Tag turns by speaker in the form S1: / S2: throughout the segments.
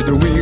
S1: et de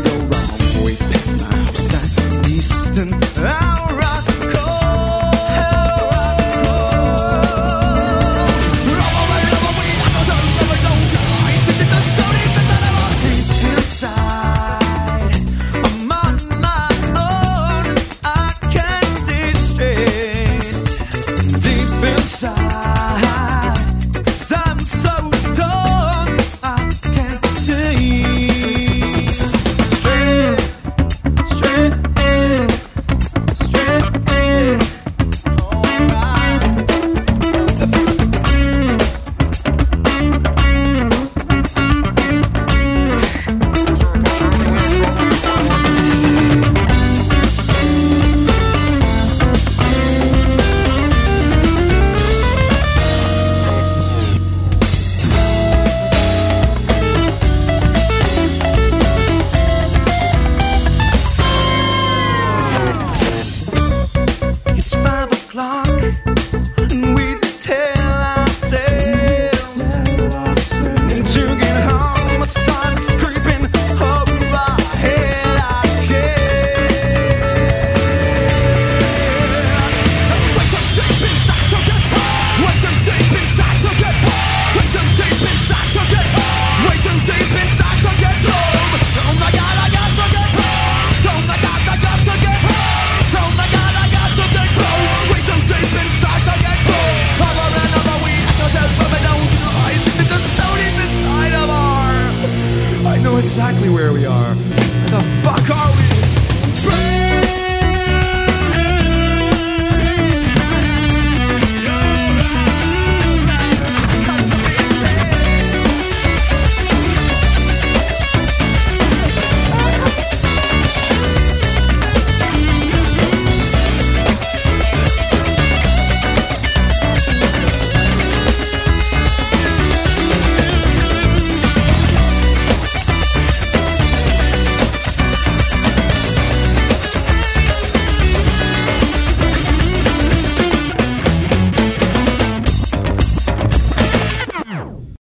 S1: exactly where we are. Where the fuck are we?